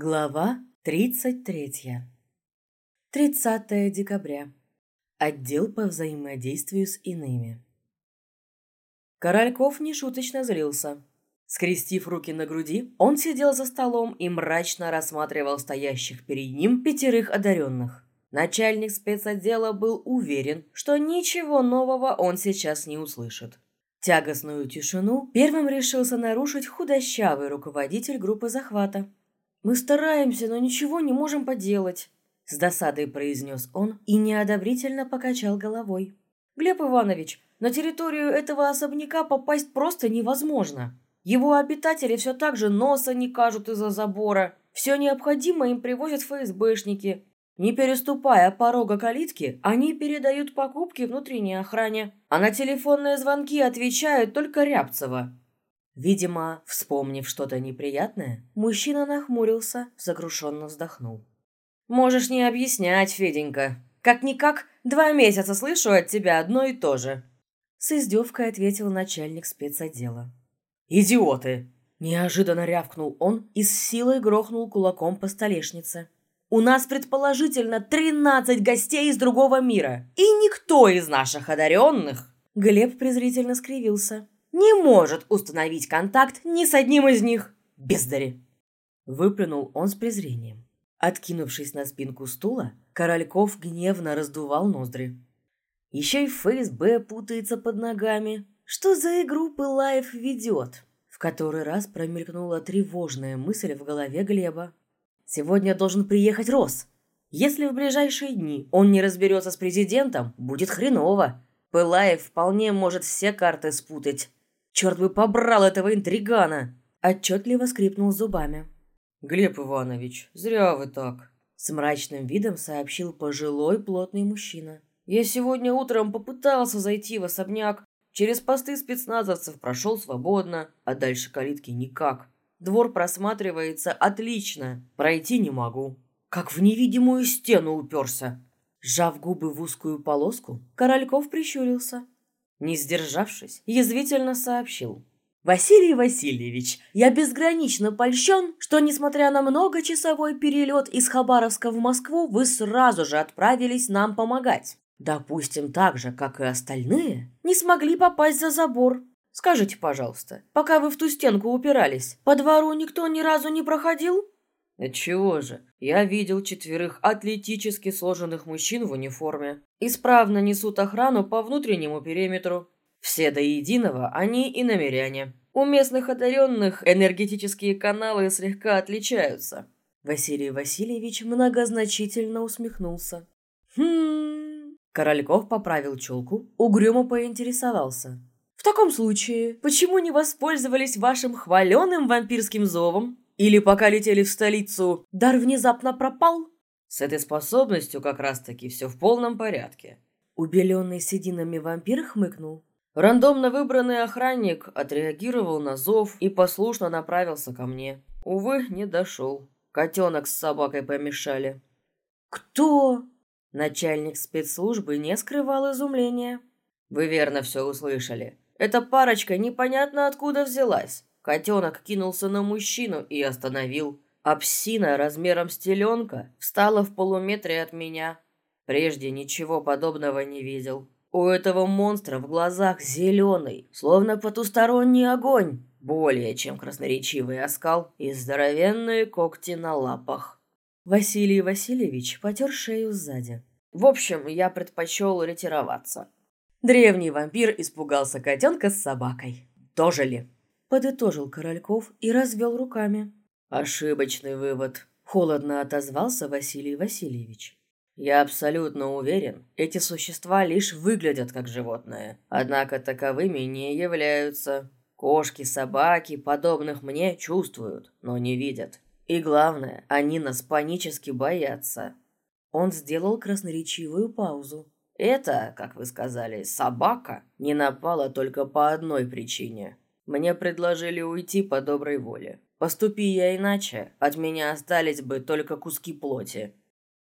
Глава 33. 30 декабря. Отдел по взаимодействию с иными. Корольков нешуточно злился. Скрестив руки на груди, он сидел за столом и мрачно рассматривал стоящих перед ним пятерых одаренных. Начальник спецотдела был уверен, что ничего нового он сейчас не услышит. Тягостную тишину первым решился нарушить худощавый руководитель группы захвата, «Мы стараемся, но ничего не можем поделать», — с досадой произнес он и неодобрительно покачал головой. «Глеб Иванович, на территорию этого особняка попасть просто невозможно. Его обитатели все так же носа не кажут из-за забора. Все необходимое им привозят ФСБшники. Не переступая порога калитки, они передают покупки внутренней охране, а на телефонные звонки отвечают только Рябцева. Видимо, вспомнив что-то неприятное, мужчина нахмурился, сокрушенно вздохнул. «Можешь не объяснять, Феденька. Как-никак, два месяца слышу от тебя одно и то же». С издевкой ответил начальник спецотдела. «Идиоты!» Неожиданно рявкнул он и с силой грохнул кулаком по столешнице. «У нас предположительно тринадцать гостей из другого мира, и никто из наших одаренных...» Глеб презрительно скривился не может установить контакт ни с одним из них. Бездари!» Выплюнул он с презрением. Откинувшись на спинку стула, Корольков гневно раздувал ноздри. Еще и ФСБ путается под ногами. Что за игру Пылаев ведет? В который раз промелькнула тревожная мысль в голове Глеба. Сегодня должен приехать Рос. Если в ближайшие дни он не разберется с президентом, будет хреново. Пылаев вполне может все карты спутать. Черт бы побрал этого интригана!» Отчетливо скрипнул зубами. «Глеб Иванович, зря вы так!» С мрачным видом сообщил пожилой плотный мужчина. «Я сегодня утром попытался зайти в особняк. Через посты спецназовцев прошел свободно, а дальше калитки никак. Двор просматривается отлично, пройти не могу. Как в невидимую стену уперся!» Сжав губы в узкую полоску, Корольков прищурился. Не сдержавшись, язвительно сообщил. «Василий Васильевич, я безгранично польщен, что, несмотря на многочасовой перелет из Хабаровска в Москву, вы сразу же отправились нам помогать. Допустим, так же, как и остальные, не смогли попасть за забор. Скажите, пожалуйста, пока вы в ту стенку упирались, по двору никто ни разу не проходил?» «Отчего же? Я видел четверых атлетически сложенных мужчин в униформе. Исправно несут охрану по внутреннему периметру. Все до единого они и намеряне. У местных одаренных энергетические каналы слегка отличаются». Василий Васильевич многозначительно усмехнулся. «Хм...» Корольков поправил челку, угрюмо поинтересовался. «В таком случае, почему не воспользовались вашим хваленым вампирским зовом? Или пока летели в столицу, дар внезапно пропал? С этой способностью как раз-таки все в полном порядке. Убеленный сединами вампир хмыкнул. Рандомно выбранный охранник отреагировал на зов и послушно направился ко мне. Увы, не дошел. Котенок с собакой помешали. «Кто?» Начальник спецслужбы не скрывал изумления. «Вы верно все услышали. Эта парочка непонятно откуда взялась. Котенок кинулся на мужчину и остановил. А размером с теленка встала в полуметре от меня. Прежде ничего подобного не видел. У этого монстра в глазах зеленый, словно потусторонний огонь. Более чем красноречивый оскал и здоровенные когти на лапах. Василий Васильевич потер шею сзади. В общем, я предпочел ретироваться. Древний вампир испугался котенка с собакой. Тоже ли? Подытожил Корольков и развел руками. «Ошибочный вывод», — холодно отозвался Василий Васильевич. «Я абсолютно уверен, эти существа лишь выглядят как животные, однако таковыми не являются. Кошки, собаки, подобных мне, чувствуют, но не видят. И главное, они нас панически боятся». Он сделал красноречивую паузу. «Это, как вы сказали, собака не напала только по одной причине мне предложили уйти по доброй воле. Поступи я иначе, от меня остались бы только куски плоти.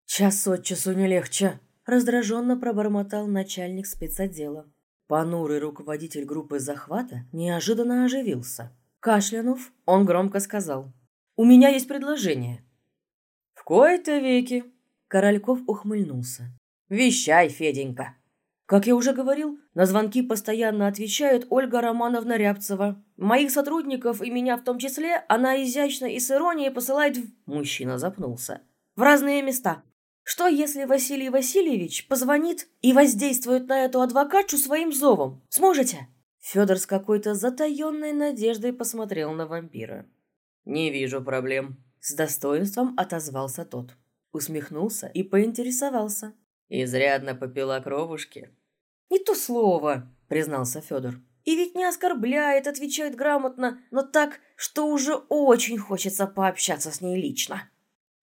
Час от часу не легче, раздраженно пробормотал начальник спецотдела. Понурый руководитель группы захвата неожиданно оживился. Кашлянув, он громко сказал. «У меня есть предложение. кои-то веки. Корольков ухмыльнулся. Вещай, Феденька. Как я уже говорил, на звонки постоянно отвечает Ольга Романовна Рябцева. Моих сотрудников и меня в том числе она изящно и с иронией посылает в... Мужчина запнулся. В разные места. Что, если Василий Васильевич позвонит и воздействует на эту адвокатшу своим зовом? Сможете?» Федор с какой-то затаенной надеждой посмотрел на вампира. «Не вижу проблем», — с достоинством отозвался тот. Усмехнулся и поинтересовался. «Изрядно попила кровушки?» «Не то слово», — признался Федор. «И ведь не оскорбляет, отвечает грамотно, но так, что уже очень хочется пообщаться с ней лично».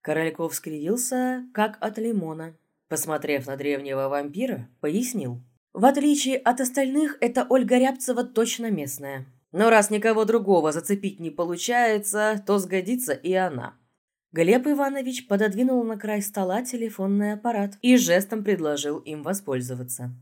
Корольков скривился, как от лимона. Посмотрев на древнего вампира, пояснил. В отличие от остальных, эта Ольга Рябцева точно местная. Но раз никого другого зацепить не получается, то сгодится и она. Глеб Иванович пододвинул на край стола телефонный аппарат и жестом предложил им воспользоваться.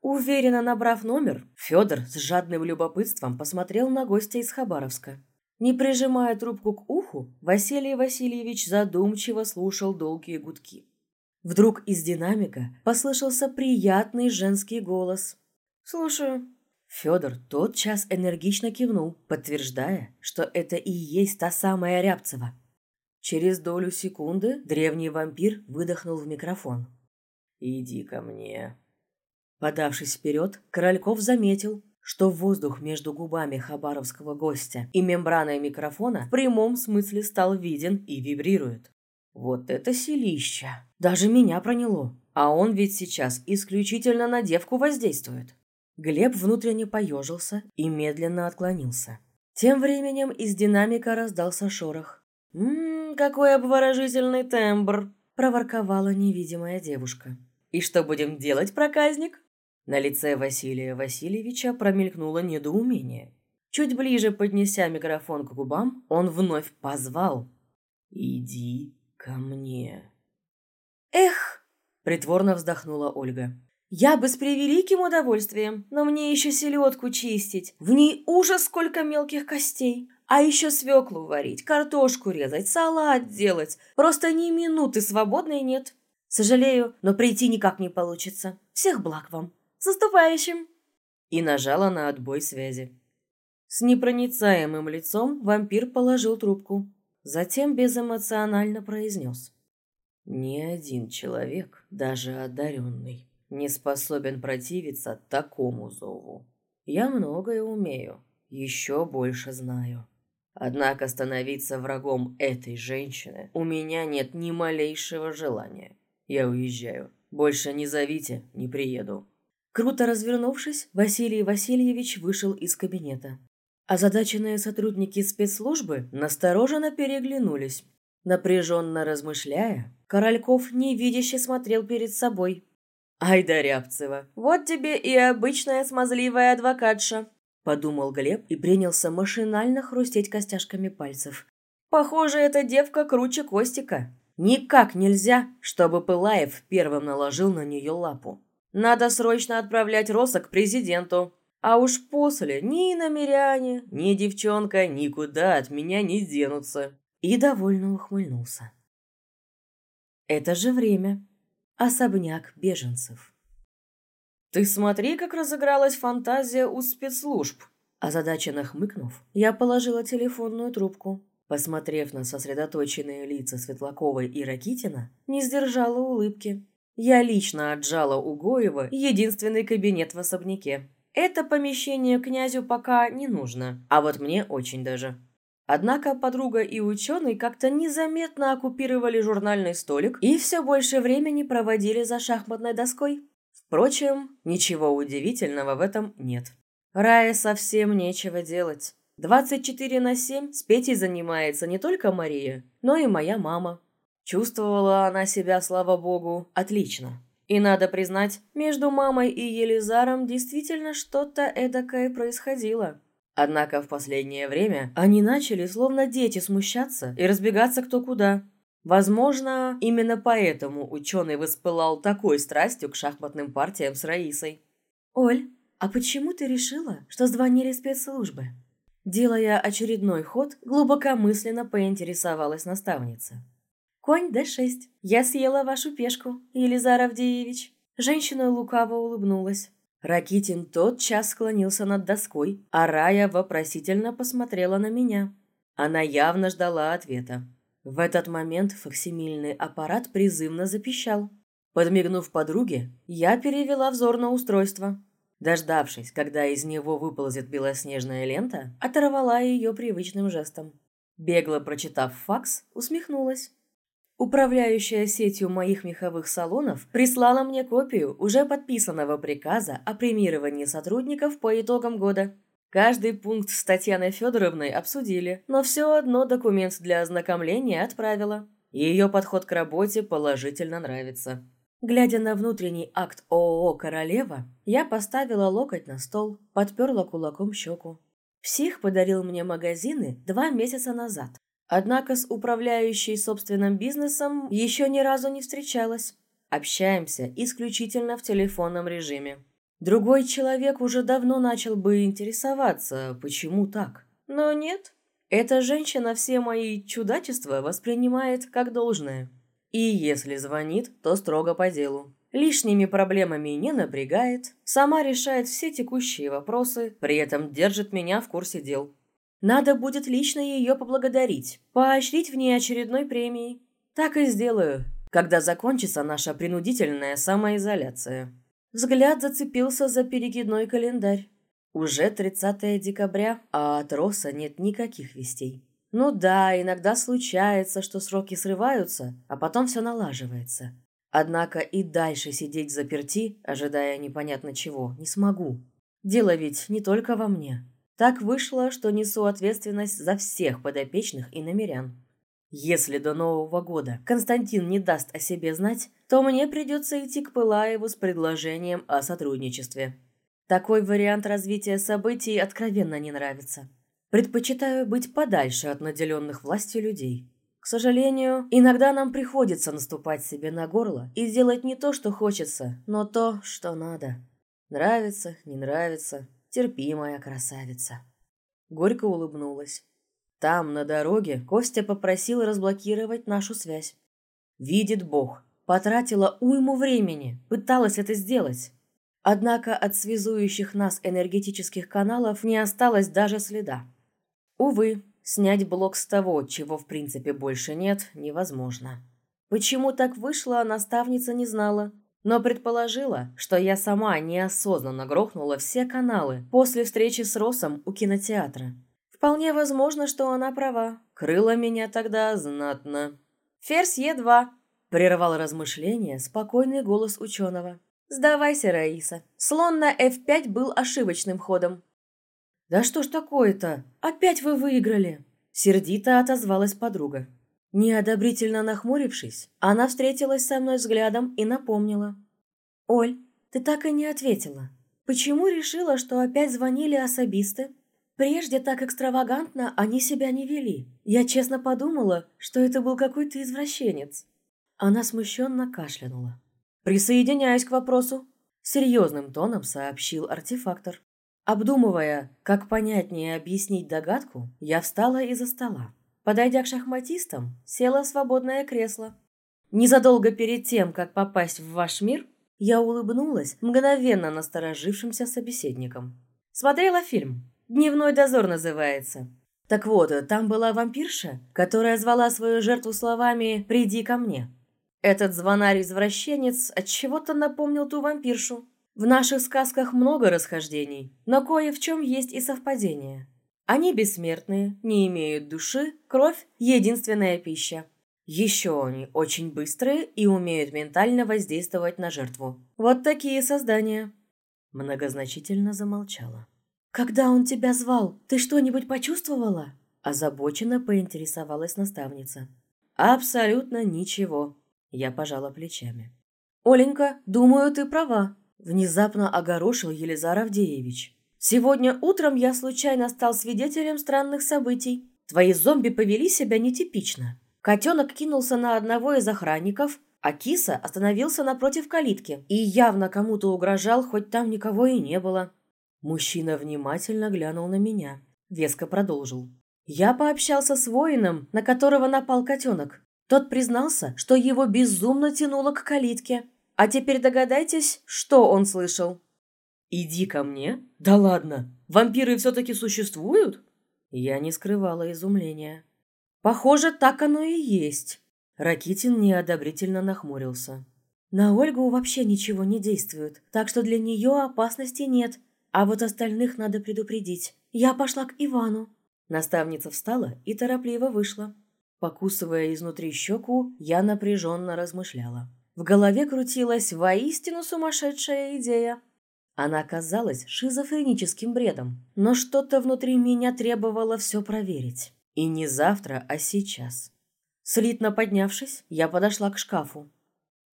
Уверенно набрав номер, Федор с жадным любопытством посмотрел на гостя из Хабаровска. Не прижимая трубку к уху, Василий Васильевич задумчиво слушал долгие гудки. Вдруг из динамика послышался приятный женский голос. «Слушаю». Федор тотчас энергично кивнул, подтверждая, что это и есть та самая Рябцева. Через долю секунды древний вампир выдохнул в микрофон. «Иди ко мне». Подавшись вперед, Корольков заметил, что воздух между губами хабаровского гостя и мембраной микрофона в прямом смысле стал виден и вибрирует. Вот это селища! Даже меня проняло. А он ведь сейчас исключительно на девку воздействует. Глеб внутренне поежился и медленно отклонился. Тем временем из динамика раздался шорох. «Ммм, какой обворожительный тембр!» – проворковала невидимая девушка. «И что будем делать, проказник?» На лице Василия Васильевича промелькнуло недоумение. Чуть ближе поднеся микрофон к губам, он вновь позвал. «Иди ко мне». «Эх!» – притворно вздохнула Ольга. «Я бы с превеликим удовольствием, но мне еще селедку чистить. В ней ужас сколько мелких костей. А еще свеклу варить, картошку резать, салат делать. Просто ни минуты свободной нет. Сожалею, но прийти никак не получится. Всех благ вам!» С наступающим!» И нажала на отбой связи. С непроницаемым лицом вампир положил трубку. Затем безэмоционально произнес. «Ни один человек, даже одаренный, не способен противиться такому зову. Я многое умею, еще больше знаю. Однако становиться врагом этой женщины у меня нет ни малейшего желания. Я уезжаю. Больше не зовите, не приеду. Круто развернувшись, Василий Васильевич вышел из кабинета. Озадаченные сотрудники спецслужбы настороженно переглянулись. Напряженно размышляя, Корольков невидяще смотрел перед собой. «Ай да Рябцева, вот тебе и обычная смазливая адвокатша», подумал Глеб и принялся машинально хрустеть костяшками пальцев. «Похоже, эта девка круче Костика. Никак нельзя, чтобы Пылаев первым наложил на нее лапу. Надо срочно отправлять Роса к президенту. А уж после ни намеряне, ни девчонка никуда от меня не денутся. И довольно ухмыльнулся. Это же время. Особняк беженцев. Ты смотри, как разыгралась фантазия у спецслужб. Озадаченно хмыкнув, я положила телефонную трубку. Посмотрев на сосредоточенные лица Светлаковой и Ракитина, не сдержала улыбки. Я лично отжала у Гоева единственный кабинет в особняке. Это помещение князю пока не нужно, а вот мне очень даже. Однако подруга и ученый как-то незаметно оккупировали журнальный столик и все больше времени проводили за шахматной доской. Впрочем, ничего удивительного в этом нет. Рае совсем нечего делать. 24 на 7 с Петей занимается не только Мария, но и моя мама. Чувствовала она себя, слава богу, отлично. И надо признать, между мамой и Елизаром действительно что-то эдакое происходило. Однако в последнее время они начали словно дети смущаться и разбегаться кто куда. Возможно, именно поэтому ученый воспылал такой страстью к шахматным партиям с Раисой. «Оль, а почему ты решила, что звонили спецслужбы?» Делая очередной ход, глубокомысленно поинтересовалась наставница. «Конь Д6. Я съела вашу пешку, Елизар Авдеевич». Женщина лукаво улыбнулась. Ракитин тотчас склонился над доской, а Рая вопросительно посмотрела на меня. Она явно ждала ответа. В этот момент фоксимильный аппарат призывно запищал. Подмигнув подруге, я перевела взор на устройство. Дождавшись, когда из него выползет белоснежная лента, оторвала ее привычным жестом. Бегло прочитав факс, усмехнулась. Управляющая сетью моих меховых салонов прислала мне копию уже подписанного приказа о премировании сотрудников по итогам года. Каждый пункт с Татьяной Федоровной обсудили, но все одно документ для ознакомления отправила. Ее подход к работе положительно нравится. Глядя на внутренний акт ООО «Королева», я поставила локоть на стол, подперла кулаком щеку. Псих подарил мне магазины два месяца назад. Однако с управляющей собственным бизнесом еще ни разу не встречалась. Общаемся исключительно в телефонном режиме. Другой человек уже давно начал бы интересоваться, почему так. Но нет. Эта женщина все мои чудачества воспринимает как должное. И если звонит, то строго по делу. Лишними проблемами не напрягает, сама решает все текущие вопросы, при этом держит меня в курсе дел. Надо будет лично ее поблагодарить, поощрить в ней очередной премией. Так и сделаю, когда закончится наша принудительная самоизоляция. Взгляд зацепился за перекидной календарь. Уже 30 декабря, а от Роса нет никаких вестей. Ну да, иногда случается, что сроки срываются, а потом все налаживается. Однако и дальше сидеть заперти, ожидая непонятно чего, не смогу. Дело ведь не только во мне. Так вышло, что несу ответственность за всех подопечных и намерян. Если до Нового года Константин не даст о себе знать, то мне придется идти к Пылаеву с предложением о сотрудничестве. Такой вариант развития событий откровенно не нравится. Предпочитаю быть подальше от наделенных властью людей. К сожалению, иногда нам приходится наступать себе на горло и делать не то, что хочется, но то, что надо. Нравится, не нравится, терпимая красавица. Горько улыбнулась. Там, на дороге, Костя попросил разблокировать нашу связь. Видит Бог, потратила уйму времени, пыталась это сделать. Однако от связующих нас энергетических каналов не осталось даже следа. Увы, снять блок с того, чего в принципе больше нет, невозможно. Почему так вышло, наставница не знала, но предположила, что я сама неосознанно грохнула все каналы после встречи с Росом у кинотеатра. Вполне возможно, что она права. Крыла меня тогда знатно. «Ферзь Е2», — прервал размышление спокойный голос ученого. «Сдавайся, Раиса. Слон на F5 был ошибочным ходом». «Да что ж такое-то? Опять вы выиграли!» Сердито отозвалась подруга. Неодобрительно нахмурившись, она встретилась со мной взглядом и напомнила. «Оль, ты так и не ответила. Почему решила, что опять звонили особисты? Прежде так экстравагантно они себя не вели. Я честно подумала, что это был какой-то извращенец». Она смущенно кашлянула. «Присоединяюсь к вопросу», — серьезным тоном сообщил артефактор. Обдумывая, как понятнее объяснить догадку, я встала из-за стола. Подойдя к шахматистам, села в свободное кресло. Незадолго перед тем, как попасть в ваш мир, я улыбнулась мгновенно насторожившимся собеседникам. Смотрела фильм. «Дневной дозор» называется. Так вот, там была вампирша, которая звала свою жертву словами «приди ко мне». Этот звонарь-извращенец от чего то напомнил ту вампиршу. В наших сказках много расхождений, но кое в чем есть и совпадение. Они бессмертные, не имеют души, кровь – единственная пища. Еще они очень быстрые и умеют ментально воздействовать на жертву. Вот такие создания. Многозначительно замолчала. «Когда он тебя звал, ты что-нибудь почувствовала?» Озабоченно поинтересовалась наставница. «Абсолютно ничего», – я пожала плечами. «Оленька, думаю, ты права», – внезапно огорошил Елизар Авдеевич. Сегодня утром я случайно стал свидетелем странных событий. Твои зомби повели себя нетипично. Котенок кинулся на одного из охранников, а киса остановился напротив калитки и явно кому-то угрожал, хоть там никого и не было. Мужчина внимательно глянул на меня. Веско продолжил. Я пообщался с воином, на которого напал котенок. Тот признался, что его безумно тянуло к калитке. А теперь догадайтесь, что он слышал. «Иди ко мне? Да ладно! Вампиры все-таки существуют?» Я не скрывала изумления. «Похоже, так оно и есть». Ракитин неодобрительно нахмурился. «На Ольгу вообще ничего не действует, так что для нее опасности нет, а вот остальных надо предупредить. Я пошла к Ивану». Наставница встала и торопливо вышла. Покусывая изнутри щеку, я напряженно размышляла. В голове крутилась воистину сумасшедшая идея. Она казалась шизофреническим бредом, но что-то внутри меня требовало все проверить. И не завтра, а сейчас. Слитно поднявшись, я подошла к шкафу.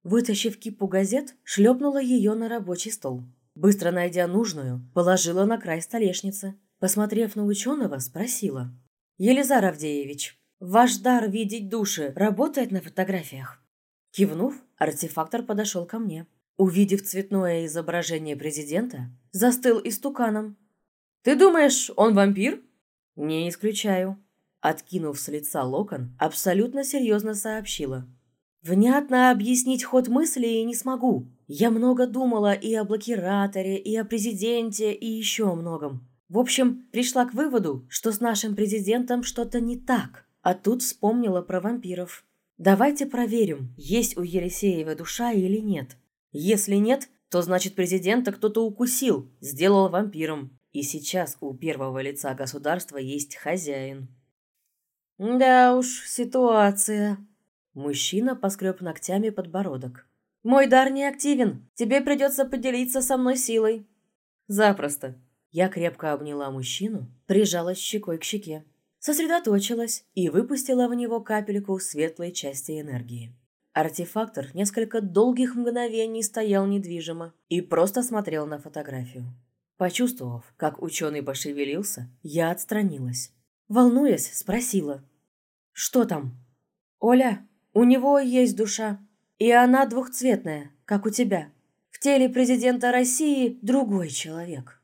Вытащив кипу газет, шлепнула ее на рабочий стол. Быстро найдя нужную, положила на край столешницы. Посмотрев на ученого, спросила. «Елизар Авдеевич, ваш дар видеть души работает на фотографиях?» Кивнув, артефактор подошел ко мне. Увидев цветное изображение президента, застыл истуканом. «Ты думаешь, он вампир?» «Не исключаю». Откинув с лица локон, абсолютно серьезно сообщила. «Внятно объяснить ход мысли и не смогу. Я много думала и о блокираторе, и о президенте, и еще о многом. В общем, пришла к выводу, что с нашим президентом что-то не так, а тут вспомнила про вампиров. Давайте проверим, есть у Елисеева душа или нет. Если нет, то значит президента кто-то укусил, сделал вампиром. И сейчас у первого лица государства есть хозяин. Да уж, ситуация. Мужчина поскреб ногтями подбородок. Мой дар не активен. Тебе придется поделиться со мной силой. Запросто. Я крепко обняла мужчину, прижалась щекой к щеке, сосредоточилась и выпустила в него капельку светлой части энергии. Артефактор несколько долгих мгновений стоял недвижимо и просто смотрел на фотографию. Почувствовав, как ученый пошевелился, я отстранилась. Волнуясь, спросила. «Что там?» «Оля, у него есть душа, и она двухцветная, как у тебя. В теле президента России другой человек».